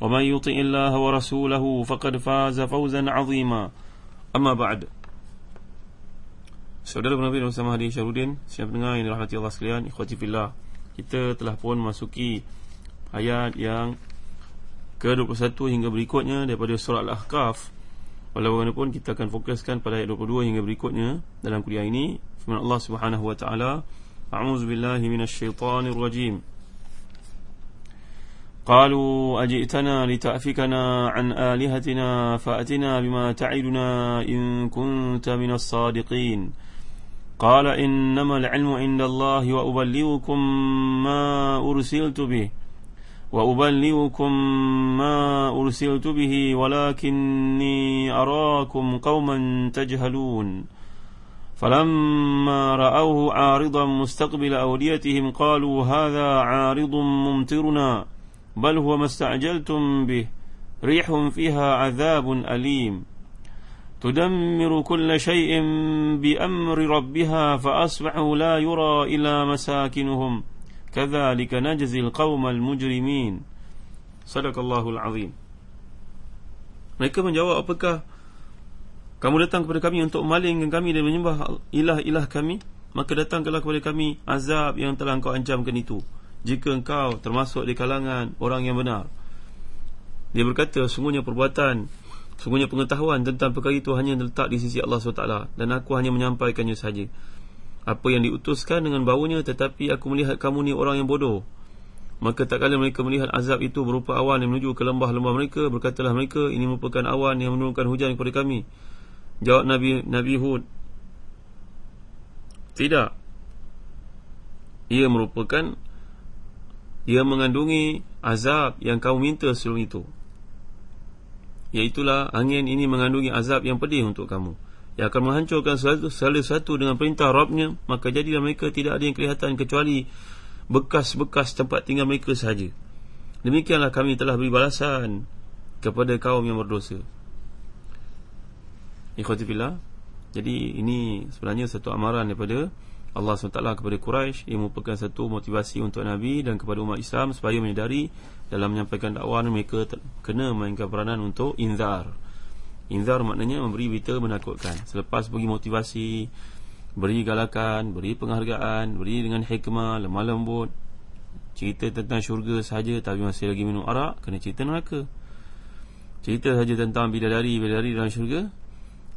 ومن يطع الله ورسوله فقد فاز فوزا عظيما أما بعد Saudara Nabi bersama Hadi Syarudin Siapa dengar yang dirahmati Allah sekalian Ikhwati fillah Kita telah pun masuki Ayat yang Ke-21 hingga berikutnya Daripada surah Al-Ahqaf Walaupun kita akan fokuskan pada ayat 22 hingga berikutnya Dalam kuliah ini Firman Allah subhanahu wa ta'ala A'udzubillahi minasyaitanirrajim قالوا أجئتنا لتأفكنا عن آلهتنا فأتنا بما تعدنا إن كنت من الصادقين. قال إنما العلم عند الله وأبلغكم ما أرسلت به وأبلغكم ما أرسلت به ولكني أراكم قوما تجهلون. فلما رأوه عارضا مستقبل أوديتهم قالوا هذا عارض ممطرنا. بل هو ما استعجلتم به ريح فيها عذاب أليم تدمر كل شيء بأمر ربها فأصبحوا لا يرى إلى مساكنهم كذلك نجزي القوم المجرمين صدق الله العظيم Mereka menjawab apakah kamu datang kepada kami untuk malingkan kami dan menyembah ilah-ilah kami maka datanglah kepada kami azab yang telah engkau ancamkan itu jika engkau termasuk di kalangan orang yang benar. Dia berkata sungguhnya perbuatan sungguhnya pengetahuan tentang perkara itu hanya terletak di sisi Allah SWT dan aku hanya menyampaikannya saja. Apa yang diutuskan dengan baunya tetapi aku melihat kamu ni orang yang bodoh. Maka tak kala mereka melihat azab itu berupa awan yang menuju ke lembah-lembah mereka berkatalah mereka ini merupakan awan yang menurunkan hujan kepada kami. Jawab Nabi Nabi Hud tidak. Ia merupakan ia mengandungi azab yang kau minta sebelum itu. Iaitulah angin ini mengandungi azab yang pedih untuk kamu. Yang akan menghancurkan sesuatu, sesuatu dengan perintah Rabbnya Maka jadilah mereka tidak ada yang kelihatan kecuali Bekas-bekas tempat tinggal mereka sahaja. Demikianlah kami telah beri balasan Kepada kaum yang berdosa. Ikhwatifillah Jadi ini sebenarnya satu amaran daripada Allah SWT kepada Quraisy ia merupakan satu motivasi untuk Nabi dan kepada umat Islam supaya menyedari dalam menyampaikan dakwah mereka kena mainkan peranan untuk inzar. Inzar maknanya memberi berita menakutkan. Selepas bagi motivasi, beri galakan, beri penghargaan, beri dengan hikmah, lemah lembut, cerita tentang syurga sahaja tapi masih lagi minum arak, kena cerita neraka. Cerita sahaja tentang bidadari-bidadari dalam syurga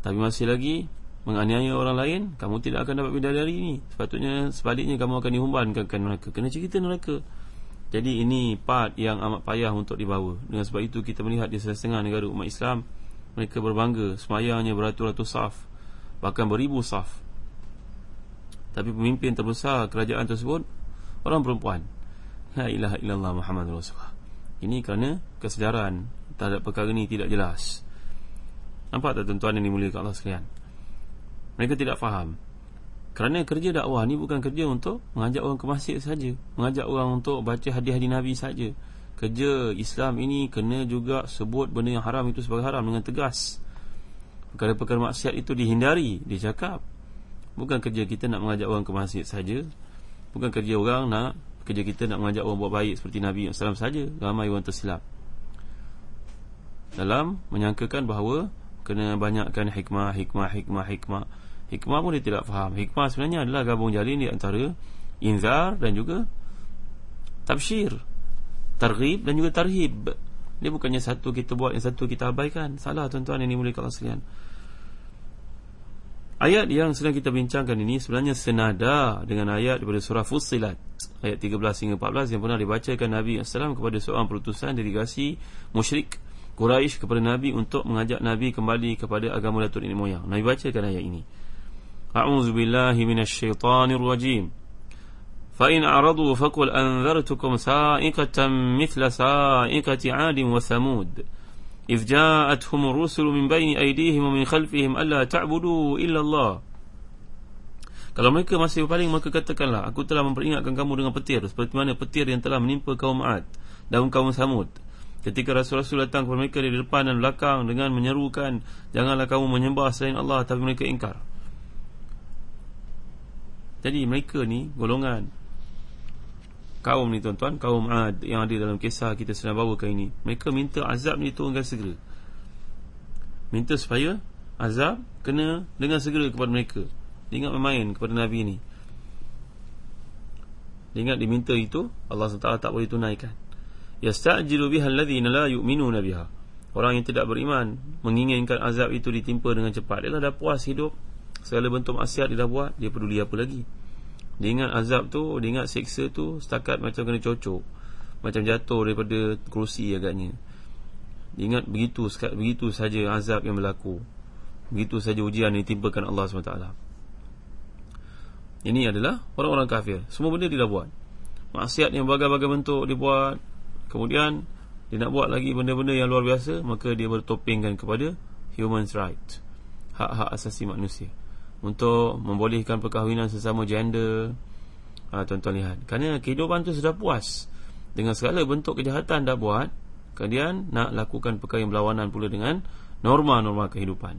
tapi masih lagi menganiaya orang lain kamu tidak akan dapat bidadari ini. Sepatutnya sebaliknya kamu akan dihumbankan ke neraka. Kena cerita neraka. Jadi ini part yang amat payah untuk dibawa. Dengan sebab itu kita melihat di setengah negara umat Islam mereka berbangga semayangnya beratus-ratus saf bahkan beribu saf. Tapi pemimpin terbesar kerajaan tersebut orang perempuan. La ilaha illallah muhammad rasulullah. Ini kerana kesedaran terhadap perkara ini tidak jelas. Nampak tak tuan-tuan yang dimuliakan Allah sekalian mereka tidak faham. Kerana kerja dakwah ni bukan kerja untuk Mengajak orang ke masjid saja, Mengajak orang untuk baca hadis-hadis Nabi saja. Kerja Islam ini kena juga sebut benda yang haram itu sebagai haram dengan tegas. Perkara-perkara maksiat itu dihindari Dia cakap Bukan kerja kita nak mengajak orang ke masjid saja, Bukan kerja orang nak Kerja kita nak mengajak orang buat baik seperti Nabi SAW saja. Ramai orang tersilap. Dalam menyangkakan bahawa Kena banyakkan hikmah, hikmah, hikmah, hikmah Hikmah pun dia tidak faham Hikmah sebenarnya adalah gabung jalin di antara Inzar dan juga Tabshir Targhib dan juga tarhib Dia bukannya satu kita buat Yang satu kita abaikan Salah tuan-tuan yang dimulai Allah sekalian Ayat yang sedang kita bincangkan ini sebenarnya senada dengan ayat daripada surah Fussilat ayat 13 hingga 14 yang pernah dibacakan Nabi SAW kepada seorang perutusan delegasi musyrik Quraisy kepada Nabi untuk mengajak Nabi kembali kepada agama Datuk Nenek Moyang. Nabi bacakan ayat ini. A'udzu billahi minasyaitonir rajim. Fa in a'radu faqul anzartukum sa'iqatan mithla sa'iqati 'adin wa thamud. إذ جاءتهم الرسل من بين أيديهم ومن خلفهم ألا تعبدوا إلا الله Kalau mereka masih berpaling maka katakanlah aku telah memperingatkan kamu dengan petir seperti mana petir yang telah menimpa kaum Ma'ad dan kaum Samud. Ketika Rasul-Rasul datang kepada mereka dari depan dan belakang dengan menyerukan janganlah kamu menyembah selain Allah tapi mereka ingkar. Jadi mereka ni golongan kaum ni tuan-tuan kaum Ad yang ada dalam kisah kita sedang bawakan ini mereka minta azab ni turunkan segera. Minta supaya azab kena dengan segera kepada mereka. Dia ingat main kepada Nabi ni. Dia ingat diminta itu Allah SWT tak boleh tunaikan. Yasta'jilu biha alladhina la yu'minuna biha. Orang yang tidak beriman menginginkan azab itu ditimpa dengan cepat. Dia dah puas hidup segala bentuk maksiat dia dah buat dia peduli apa lagi. Dia ingat azab tu Dia ingat seksa tu Setakat macam kena cocok. Macam jatuh daripada kerusi agaknya. Dia ingat begitu Begitu saja azab yang berlaku. Begitu saja ujian yang ditimpakan Allah SWT Ini adalah orang-orang kafir. Semua benda dia dah buat. Maksiat yang bagai-bagai bentuk dia buat. Kemudian Dia nak buat lagi benda-benda yang luar biasa Maka dia bertopengkan kepada Human right. Hak-hak asasi manusia untuk membolehkan perkahwinan sesama gender. Ha, tuan-tuan lihat. Kerana kehidupan tu sudah puas. Dengan segala bentuk kejahatan dah buat. Kemudian nak lakukan perkara yang berlawanan pula dengan norma-norma kehidupan.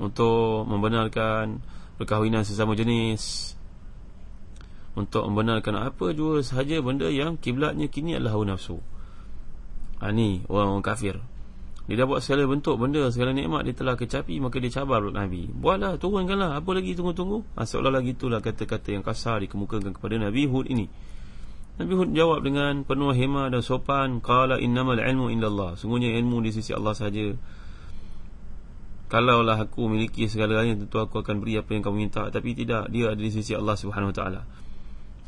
Untuk membenarkan perkahwinan sesama jenis. Untuk membenarkan apa jua sahaja benda yang kiblatnya kini adalah hawa nafsu. Ha, ni orang-orang kafir. Dia dah buat segala bentuk benda Segala nikmat dia telah kecapi Maka dia cabar Nabi. Buatlah, turunkanlah. Apa lagi tunggu-tunggu? Ha, Seolah-olah gitulah kata-kata yang kasar Dikemukakan kepada Nabi Hud ini. Nabi Hud jawab dengan penuh hema dan sopan Qala innamal ilmu indallah. Sungguhnya ilmu di sisi Allah sahaja. Kalaulah aku miliki segala-galanya Tentu aku akan beri apa yang kamu minta. Tapi tidak, dia ada di sisi Allah subhanahu wa ta'ala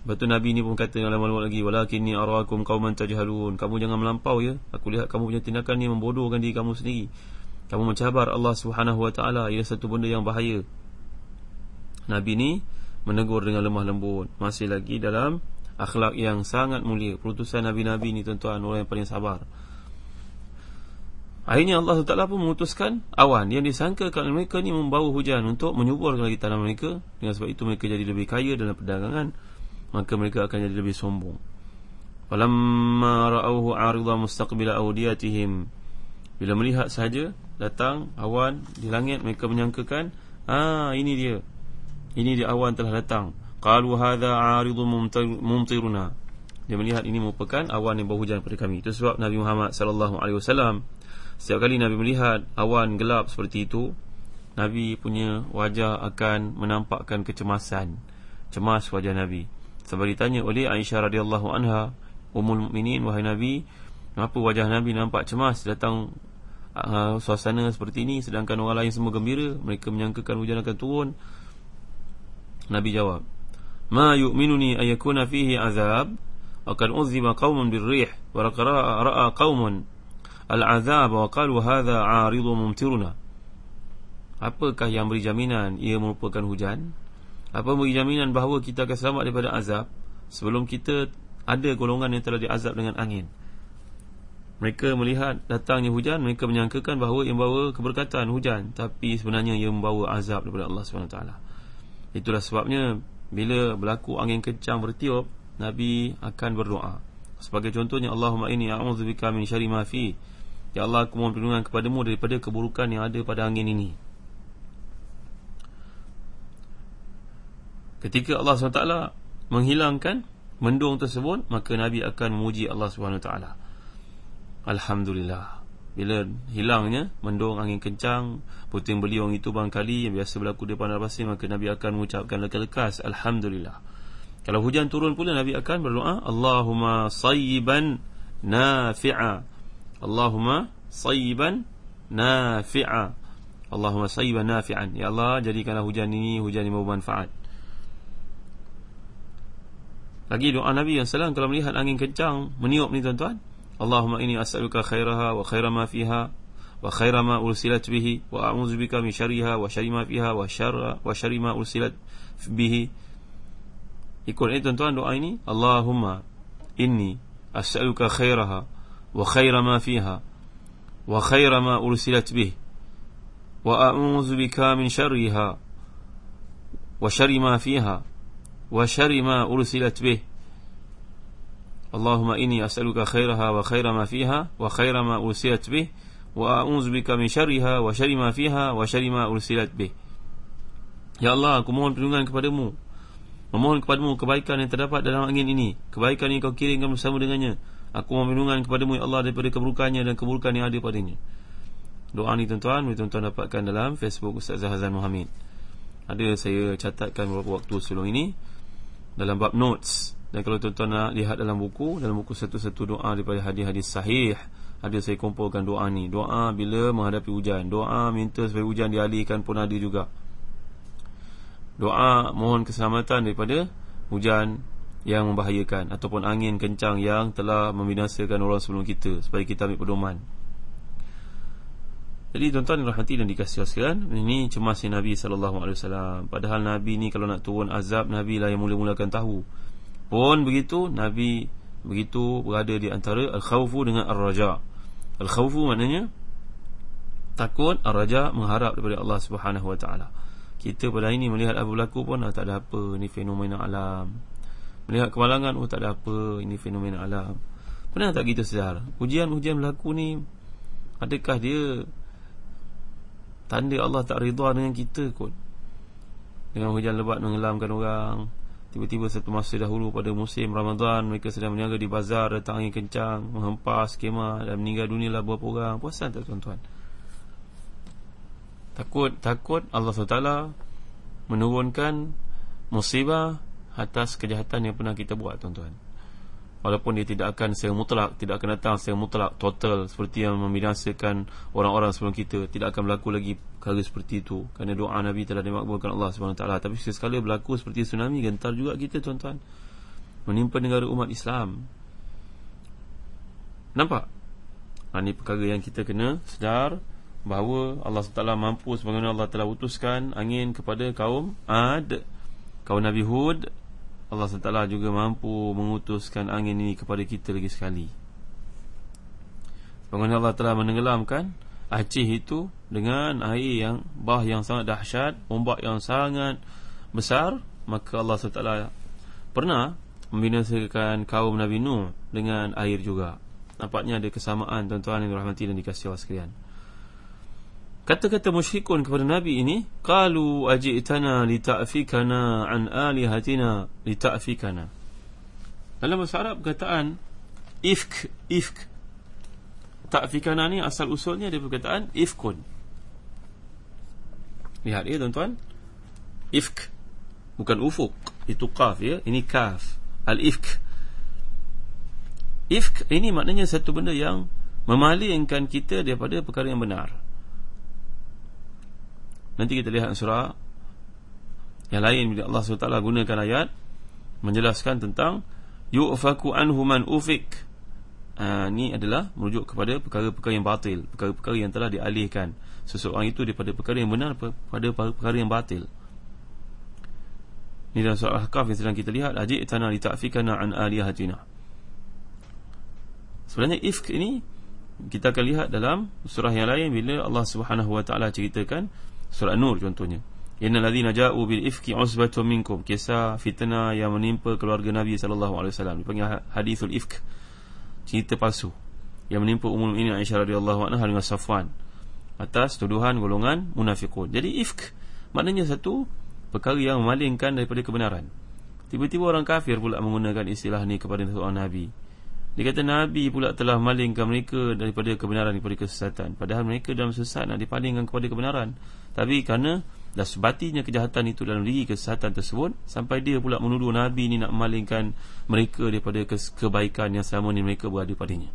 Betul Nabi ni pun kata dalam malam lagi walakinni arakum qauman tajhalun. Kamu jangan melampau ya. Aku lihat kamu punya tindakan ni membodohkan diri kamu sendiri. Kamu mencabar Allah Subhanahu wa taala. Ia satu benda yang bahaya. Nabi ni menegur dengan lemah lembut. Masih lagi dalam akhlak yang sangat mulia. Perutusan nabi-nabi ni tuan-tuan orang yang paling sabar. Akhirnya Allah SWT pun memutuskan awan yang disangkakan mereka ni membawa hujan untuk menyuburkan lagi tanah mereka. Dengan sebab itu mereka jadi lebih kaya dalam perdagangan maka mereka akan jadi lebih sombong. Falamma ra'awhu 'aridan mustaqbila awdiyatihim. Bila melihat saja datang awan di langit mereka menyangkakan, ah ini dia. Ini dia awan telah datang. Qalu hadha 'aridun mumtiruna. Dia melihat ini merupakan awan yang berhujan pada kami. Itu sebab Nabi Muhammad sallallahu alaihi wasallam setiap kali Nabi melihat awan gelap seperti itu, Nabi punya wajah akan menampakkan kecemasan. Cemas wajah Nabi. Sebab ditanya oleh Aisyah radhiyallahu anha, Ummul Mukminin wahai Nabi, kenapa wajah Nabi nampak cemas datang uh, suasana seperti ini sedangkan orang lain semua gembira, mereka menyangkakan hujan akan turun. Nabi jawab, "Ma yu'minuni ayakuna fihi azab, akan uzziba qaumun birrih wa ra'a qaumun al-azab wa qalu hadha mumtiruna." Apakah yang beri jaminan ia merupakan hujan? Apa beri jaminan bahawa kita akan selamat daripada azab sebelum kita ada golongan yang telah diazab dengan angin. Mereka melihat datangnya hujan mereka menyangkakan bahawa ia membawa keberkatan hujan tapi sebenarnya ia membawa azab daripada Allah SWT itulah sebabnya bila berlaku angin kencang bertiup Nabi akan berdoa. Sebagai contohnya Allahumma inni a'udzubika min syarri ma fi. Ya Allah aku mohon perlindungan kepadamu daripada keburukan yang ada pada angin ini Ketika Allah SWT menghilangkan mendung tersebut Maka Nabi akan memuji Allah SWT. Alhamdulillah. Bila hilangnya mendung angin kencang Puting beliung itu barangkali yang biasa berlaku di pandang pasir Maka Nabi akan mengucapkan lekas-lekas Alhamdulillah. Kalau hujan turun pula Nabi akan berdoa Allahumma sayyiban nafi'a. Allahumma sayyiban nafi'a. Allahumma sayyiban nafi'an. Ya Allah jadikanlah hujan ini hujan yang bermanfaat lagi doa Nabi SAW kalau melihat angin kencang meniup ni tuan-tuan. Allahumma inni as'aluka khairaha wa khaira ma fiha wa khaira ma ursilat bihi wa a'udzu bika min syarriha wa syarri ma fiha wa syarra wa syarri ma ursilat bihi. Ikut ni tuan-tuan doa ini. Allahumma inni as'aluka khairaha wa khaira ma fiha wa khaira ma ursilat bihi wa a'udzu bika min syarriha wa syarri ma fiha وشر ما أرسلت به اللهم إني أسألك خيرها وخير ما فيها وخير ما أرسلت به وأعوذ بك من شرها وشر ما فيها وشر ما أرسلت به Ya Allah, aku mohon perlindungan kepadamu Memohon kepadamu kebaikan yang terdapat dalam angin ini Kebaikan yang kau kirimkan bersama dengannya Aku mohon perlindungan kepadamu Ya Allah daripada keburukannya dan keburukan yang ada padanya Doa ni tuan-tuan Boleh tuan-tuan dapatkan dalam Facebook Ustaz Zahazan Muhammad Ada saya catatkan beberapa waktu sebelum ini Dalam bab notes. Dan kalau tuan-tuan nak lihat dalam buku Dalam buku satu-satu doa daripada hadis-hadis sahih Ada saya kumpulkan doa ni. Doa bila menghadapi hujan. Doa minta supaya hujan dialihkan pun ada juga. Doa mohon keselamatan daripada hujan yang membahayakan Ataupun angin kencang yang telah membinasakan orang sebelum kita Supaya kita ambil pedoman jadi tuan-tuan rahmati dan dikasih sekalian, ini cemasnya Nabi sallallahu alaihi wasallam. Padahal Nabi ni kalau nak turun azab Nabi lah yang mula-mulakan tahu. Pun begitu Nabi begitu berada di antara al-khaufu dengan ar-raja. Al-khaufu maknanya takut, ar-raja mengharap daripada Allah Subhanahu wa taala. Kita pada ini melihat apa berlaku pun ah, tak ada apa, ini fenomena alam. Melihat kemalangan oh tak ada apa, ini fenomena alam. Pernah tak kita sedar? Ujian-ujian berlaku ni adakah dia Tanda Allah tak rida dengan kita kot. Dengan hujan lebat mengelamkan orang. Tiba-tiba satu masa dahulu pada musim Ramadan Mereka sedang berniaga di bazar Datang angin kencang Menghempas kemah Dan meninggal dunia lah berapa orang. Puasan tak tuan-tuan? Takut Takut Allah SWT Menurunkan Musibah Atas kejahatan yang pernah kita buat tuan-tuan walaupun dia tidak akan secara mutlak tidak akan datang secara mutlak total seperti yang membinasakan orang-orang sebelum kita tidak akan berlaku lagi perkara seperti itu. Kerana doa Nabi telah dimakbulkan Allah SWT tapi sekali berlaku seperti tsunami gentar juga kita tuan-tuan. Menimpa negara umat Islam. Nampak? Ha, ini perkara yang kita kena sedar bahawa Allah SWT mampu sebagaimana Allah telah utuskan angin kepada kaum Ad kaum Nabi Hud Allah SWT juga mampu mengutuskan angin ini kepada kita lagi sekali. Sebagaimana Allah telah menenggelamkan Aceh itu dengan air yang bah yang sangat dahsyat Ombak yang sangat besar. Maka Allah SWT pernah membinasakan kaum Nabi Nuh dengan air juga. Nampaknya ada kesamaan tuan-tuan yang dirahmati dan dikasih Allah sekalian Kata-kata musyrikun kepada Nabi ini Qalu ajitana lita'fikana an alihatina lita'fikana. Dalam bahasa Arab perkataan Ifk, ifk. Ta'fikana ni asal usulnya dari perkataan ifkun. Lihat ya tuan-tuan. Ifk Bukan ufuk Itu kaf ya. Ini kaf. Al-ifk. Ifk ini maknanya satu benda yang Memalingkan kita daripada perkara yang benar Nanti kita lihat surah yang lain bila Allah SWT gunakan ayat menjelaskan tentang yu'faku anhu man ufik. Ha, ini adalah merujuk kepada perkara-perkara yang batil, perkara-perkara yang telah dialihkan seseorang itu daripada perkara yang benar kepada perkara yang batil. Ini dalam surah Al-Kahf yang sedang kita lihat ajik tanah li ta'fikana an alihatina. Sebenarnya ifk ini kita akan lihat dalam surah yang lain bila Allah Subhanahu wa taala ceritakan Surah Nur contohnya Innal ladzina ja'u bil ifki usbatun minkum kisah fitnah yang menimpa keluarga Nabi sallallahu alaihi wasallam dipanggil ha- hadithul ifk cerita palsu yang menimpa umum ini Aisyah radhiyallahu anha dengan Safwan atas tuduhan golongan munafiqun. Jadi ifk maknanya satu perkara yang memalingkan daripada kebenaran. Tiba-tiba orang kafir pula menggunakan istilah ni kepada seorang nabi. Dia kata Nabi pula telah malingkan mereka daripada kebenaran daripada kesesatan. Padahal mereka dalam sesat nak dipalingkan kepada kebenaran. Tapi kerana dah sebatinya kejahatan itu dalam diri kesesatan tersebut sampai dia pula menuduh Nabi ni nak memalingkan mereka daripada kebaikan yang selama ni mereka berada padanya.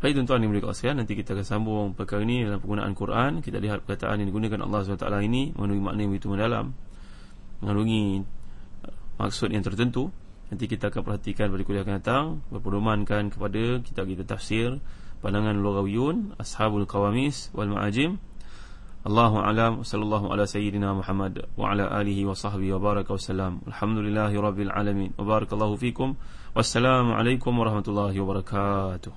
Baik tuan-tuan yang berikut sekalian Nanti kita akan sambung perkara ini dalam penggunaan Quran. Kita lihat perkataan yang digunakan Allah SWT ini Mengandungi makna yang begitu mendalam. Mengandungi uh, maksud yang tertentu. Nanti kita akan perhatikan pada kuliah akan datang Berpedomankan kepada kita kita tafsir Pandangan Lugawiyun Ashabul Qawamis Wal Ma'ajim Allahu alam sallallahu ala sayyidina Muhammad wa ala alihi wa sahbihi wa baraka wasallam. Alhamdulillahi rabbil alamin. Wa barakallahu fikum. Wassalamu alaikum warahmatullahi wabarakatuh.